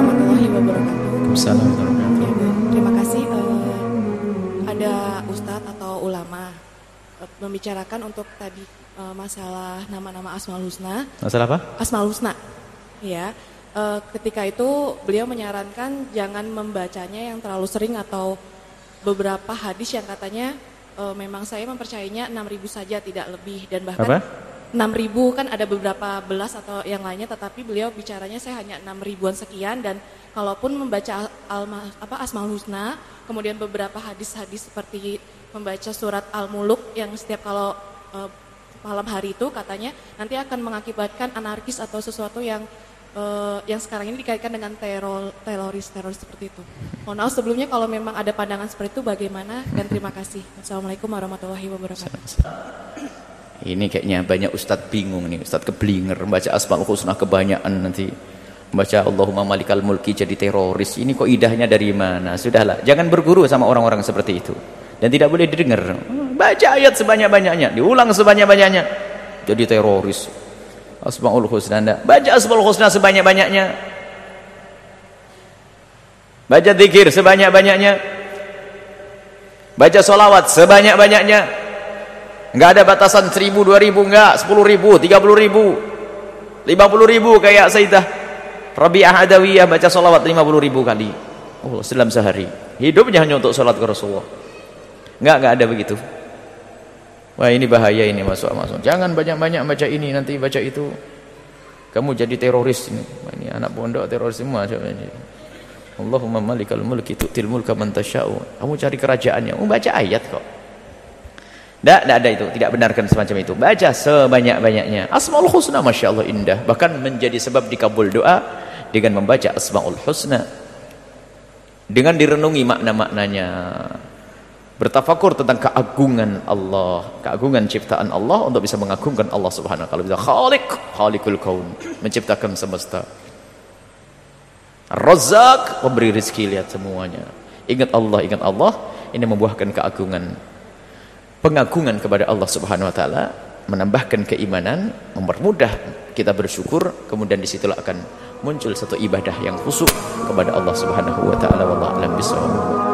warahmatullahi wabarakatuh. Waalaikumsalam. Terima kasih uh, ada ustadz atau ulama uh, membicarakan untuk tadi uh, masalah nama-nama Asmaul Husna. Masalah apa? Asmaul Husna. Ya. Uh, ketika itu beliau menyarankan jangan membacanya yang terlalu sering atau beberapa hadis yang katanya uh, memang saya mempercayainya 6000 saja tidak lebih dan bahkan Apa? 6000 kan ada beberapa belas atau yang lainnya tetapi beliau bicaranya saya hanya 6 ribuan sekian dan kalaupun membaca al, apa Asmaul Husna kemudian beberapa hadis-hadis seperti membaca surat Al-Muluk yang setiap kalau eh, malam hari itu katanya nanti akan mengakibatkan anarkis atau sesuatu yang eh, yang sekarang ini dikaitkan dengan teror teroris teroris seperti itu. Mohon maaf sebelumnya kalau memang ada pandangan seperti itu bagaimana dan terima kasih. Assalamualaikum warahmatullahi wabarakatuh. Ini kayaknya banyak ustadz bingung nih, ustadz keblinger baca Asmaul Husna kebanyakan nanti baca Allahumma malikal mulki jadi teroris. Ini kok idahnya dari mana? Sudahlah, jangan berguru sama orang-orang seperti itu. Dan tidak boleh didengar. Baca ayat sebanyak-banyaknya, diulang sebanyak-banyaknya. Jadi teroris. Asmaul Husna anda. Baca Asmaul Husna sebanyak-banyaknya. Baca zikir sebanyak-banyaknya. Baca solawat sebanyak-banyaknya. Enggak ada batasan seribu, dua ribu, enggak. Sepuluh ribu, tiga puluh ribu. Kayak Sayyidah Rabi'ah Adawiyah baca puluh ribu kali. Oh, dalam sehari. Hidupnya hanya untuk sholat ke Rasulullah. Enggak, enggak ada begitu. Wah ini bahaya ini masuk-masuk. Jangan banyak-banyak baca ini, nanti baca itu. Kamu jadi teroris ini. Ini anak pondok teroris semua. Allahumma malikal mulki tu'til mulka man tasya'u. Kamu cari kerajaannya. Kamu baca ayat kok. Tidak, tidak ada itu. Tidak benarkan semacam itu. Baca sebanyak-banyaknya. Asma'ul husna Masya Allah indah. Bahkan menjadi sebab dikabul doa dengan membaca Asma'ul husna. Dengan direnungi makna-maknanya. Bertafakur tentang keagungan Allah. Keagungan ciptaan Allah untuk bisa mengagungkan Allah subhanahu wa ta'ala. Khalik, khalikul kaun. Menciptakan semesta. Razak, pemberi rezeki lihat semuanya. Ingat Allah, ingat Allah. Ini membuahkan keagungan pengagungan kepada Allah Subhanahu wa taala, menambahkan keimanan, mempermudah kita bersyukur, kemudian di situlah akan muncul satu ibadah yang khusyuk kepada Allah Subhanahu wa taala wallahu alam.